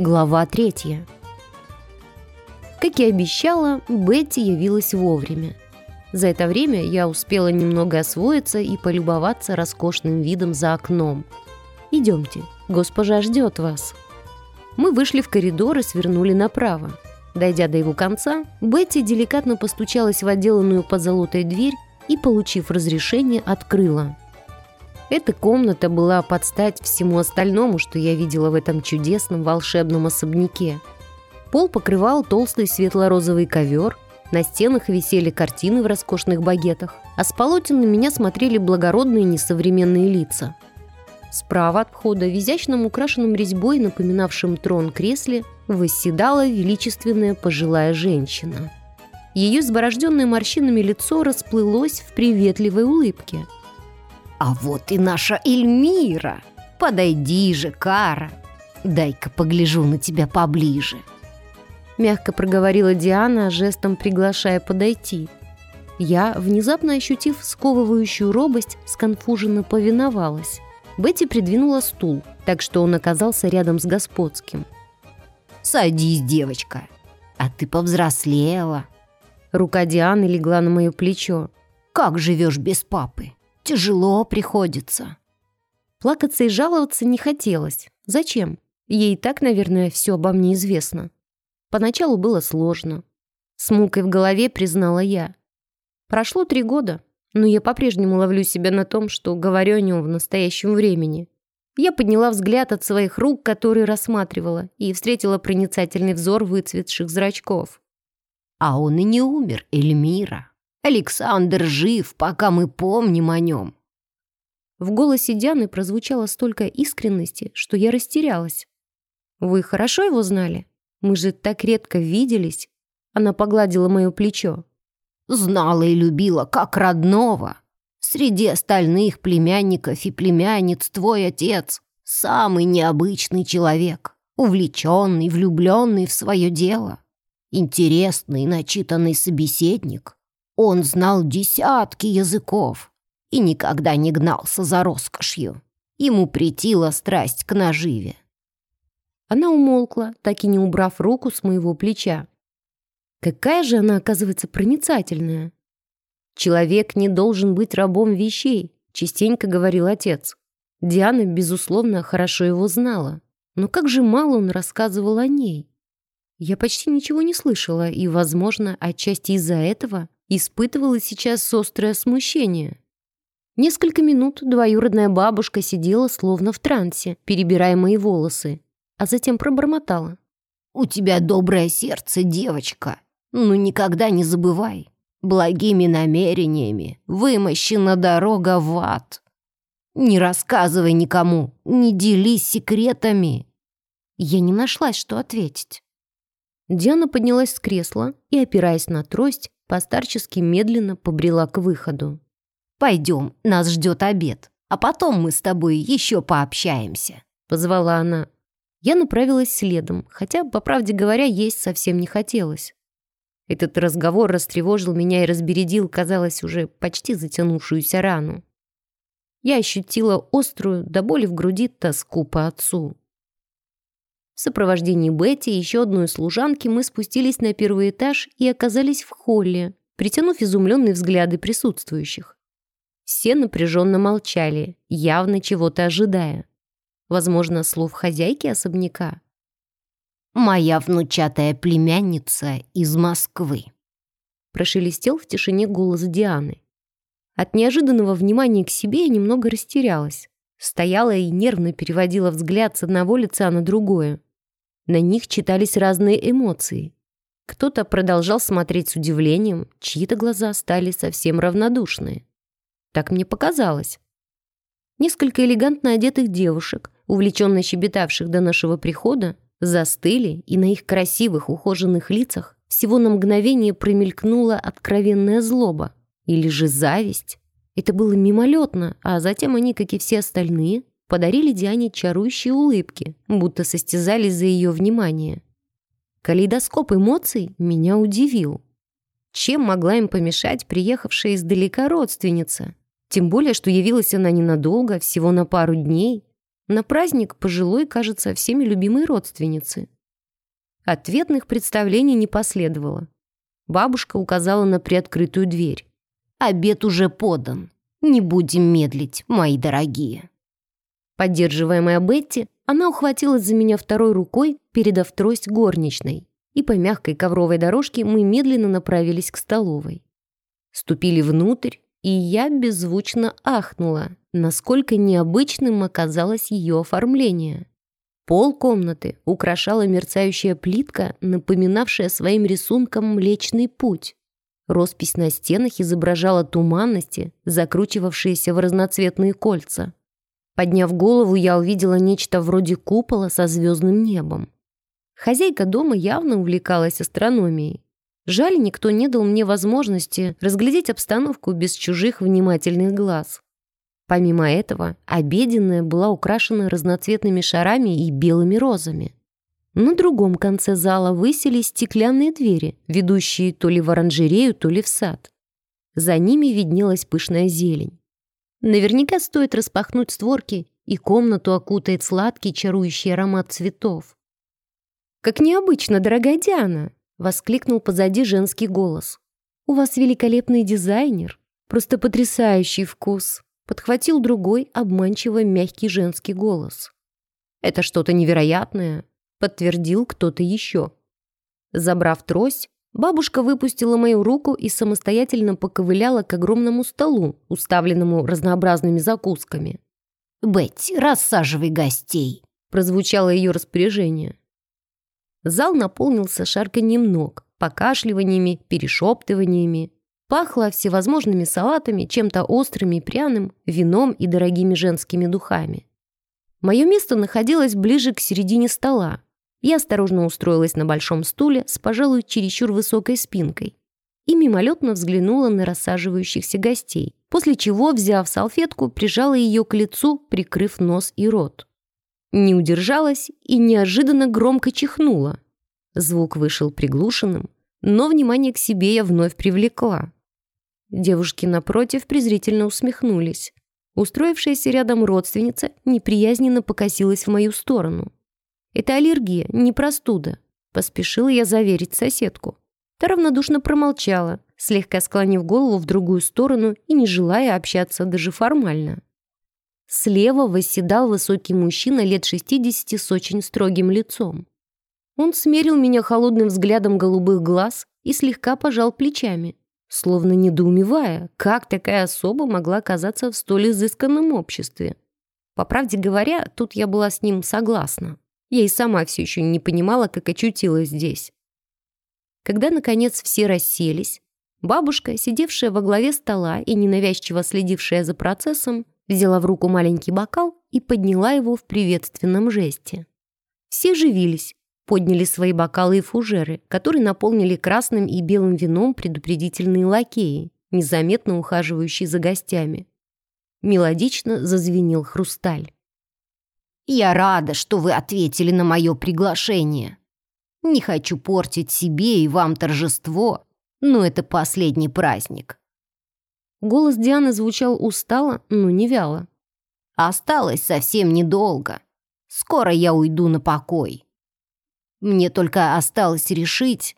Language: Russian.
Глава третья. Как и обещала, Бетти явилась вовремя. За это время я успела немного освоиться и полюбоваться роскошным видом за окном. «Идемте, госпожа ждет вас». Мы вышли в коридор и свернули направо. Дойдя до его конца, Бетти деликатно постучалась в отделанную позолотой дверь и, получив разрешение, открыла. Эта комната была под стать всему остальному, что я видела в этом чудесном волшебном особняке. Пол покрывал толстый светло-розовый ковер, на стенах висели картины в роскошных багетах, а с полотен на меня смотрели благородные несовременные лица. Справа от входа, в изящном украшенном резьбой, напоминавшем трон кресле, восседала величественная пожилая женщина. Ее изборожденное морщинами лицо расплылось в приветливой улыбке – «А вот и наша Эльмира! Подойди же, Кара! Дай-ка погляжу на тебя поближе!» Мягко проговорила Диана, жестом приглашая подойти. Я, внезапно ощутив сковывающую робость, сконфуженно повиновалась. Бетти придвинула стул, так что он оказался рядом с господским. «Садись, девочка, а ты повзрослела». Рука Дианы легла на мое плечо. «Как живешь без папы?» Тяжело приходится». Плакаться и жаловаться не хотелось. Зачем? Ей и так, наверное, все обо мне известно. Поначалу было сложно. С мукой в голове признала я. Прошло три года, но я по-прежнему ловлю себя на том, что говорю о нем в настоящем времени. Я подняла взгляд от своих рук, которые рассматривала, и встретила проницательный взор выцветших зрачков. «А он и не умер, Эльмира», Александр жив, пока мы помним о нем». В голосе Дианы прозвучало столько искренности, что я растерялась. «Вы хорошо его знали? Мы же так редко виделись». Она погладила мое плечо. «Знала и любила, как родного. Среди остальных племянников и племянниц твой отец — самый необычный человек, увлеченный, влюбленный в свое дело, интересный, начитанный собеседник, он знал десятки языков и никогда не гнался за роскошью. Ему претила страсть к наживе. Она умолкла, так и не убрав руку с моего плеча. Какая же она, оказывается, проницательная. Человек не должен быть рабом вещей, частенько говорил отец. Диана, безусловно, хорошо его знала. Но как же мало он рассказывал о ней. Я почти ничего не слышала, и, возможно, отчасти из-за этого испытывала сейчас острое смущение. Несколько минут двоюродная бабушка сидела словно в трансе, перебирая мои волосы, а затем пробормотала. «У тебя доброе сердце, девочка. Ну никогда не забывай. Благими намерениями вымощена дорога в ад. Не рассказывай никому, не делись секретами». Я не нашлась, что ответить. Диана поднялась с кресла и, опираясь на трость, постарчески медленно побрела к выходу. «Пойдем, нас ждет обед, а потом мы с тобой еще пообщаемся», — позвала она. Я направилась следом, хотя, по правде говоря, есть совсем не хотелось. Этот разговор растревожил меня и разбередил, казалось, уже почти затянувшуюся рану. Я ощутила острую, до боли в груди, тоску по отцу. В сопровождении Бетти и еще одной служанки мы спустились на первый этаж и оказались в холле, притянув изумленные взгляды присутствующих. Все напряженно молчали, явно чего-то ожидая. Возможно, слов хозяйки особняка. «Моя внучатая племянница из Москвы», прошелестел в тишине голос Дианы. От неожиданного внимания к себе я немного растерялась. Стояла и нервно переводила взгляд с одного лица на другое. На них читались разные эмоции. Кто-то продолжал смотреть с удивлением, чьи-то глаза стали совсем равнодушные. Так мне показалось. Несколько элегантно одетых девушек, увлеченно щебетавших до нашего прихода, застыли, и на их красивых, ухоженных лицах всего на мгновение промелькнула откровенная злоба или же зависть. Это было мимолетно, а затем они, как и все остальные, подарили Диане чарующие улыбки, будто состязались за ее внимание. Калейдоскоп эмоций меня удивил. Чем могла им помешать приехавшая издалека родственница? Тем более, что явилась она ненадолго, всего на пару дней. На праздник пожилой, кажется, всеми любимой родственницы. Ответных представлений не последовало. Бабушка указала на приоткрытую дверь. «Обед уже подан. Не будем медлить, мои дорогие». Поддерживаемая Бетти, она ухватилась за меня второй рукой, передав трость горничной, и по мягкой ковровой дорожке мы медленно направились к столовой. Ступили внутрь, и я беззвучно ахнула, насколько необычным оказалось ее оформление. Пол комнаты украшала мерцающая плитка, напоминавшая своим рисунком Млечный Путь. Роспись на стенах изображала туманности, закручивавшиеся в разноцветные кольца. Подняв голову, я увидела нечто вроде купола со звездным небом. Хозяйка дома явно увлекалась астрономией. Жаль, никто не дал мне возможности разглядеть обстановку без чужих внимательных глаз. Помимо этого, обеденная была украшена разноцветными шарами и белыми розами. На другом конце зала высились стеклянные двери, ведущие то ли в оранжерею, то ли в сад. За ними виднелась пышная зелень. Наверняка стоит распахнуть створки, и комнату окутает сладкий чарующий аромат цветов. «Как необычно, дорогая Диана!» — воскликнул позади женский голос. «У вас великолепный дизайнер, просто потрясающий вкус!» подхватил другой, обманчиво мягкий женский голос. «Это что-то невероятное», — подтвердил кто-то еще. Забрав трость, бабушка выпустила мою руку и самостоятельно поковыляла к огромному столу, уставленному разнообразными закусками. «Бетти, рассаживай гостей», — прозвучало ее распоряжение. Зал наполнился шарканьем ног, покашливаниями, перешептываниями. Пахло всевозможными салатами, чем-то острым и пряным, вином и дорогими женскими духами. Мое место находилось ближе к середине стола. Я осторожно устроилась на большом стуле с, пожалуй, чересчур высокой спинкой и мимолетно взглянула на рассаживающихся гостей, после чего, взяв салфетку, прижала ее к лицу, прикрыв нос и рот. Не удержалась и неожиданно громко чихнула. Звук вышел приглушенным, но внимание к себе я вновь привлекла. Девушки напротив презрительно усмехнулись. Устроившаяся рядом родственница неприязненно покосилась в мою сторону. «Это аллергия, не простуда», — поспешила я заверить соседку. Та равнодушно промолчала, слегка склонив голову в другую сторону и не желая общаться даже формально. Слева восседал высокий мужчина лет 60 с очень строгим лицом. Он смерил меня холодным взглядом голубых глаз и слегка пожал плечами словно недоумевая, как такая особа могла оказаться в столь изысканном обществе. По правде говоря, тут я была с ним согласна. Я и сама все еще не понимала, как очутилась здесь. Когда, наконец, все расселись, бабушка, сидевшая во главе стола и ненавязчиво следившая за процессом, взяла в руку маленький бокал и подняла его в приветственном жесте. Все живились, подняли свои бокалы и фужеры, которые наполнили красным и белым вином предупредительные лакеи, незаметно ухаживающие за гостями. Мелодично зазвенел хрусталь. «Я рада, что вы ответили на мое приглашение. Не хочу портить себе и вам торжество, но это последний праздник». Голос Дианы звучал устало, но не вяло. «Осталось совсем недолго. Скоро я уйду на покой». Мне только осталось решить,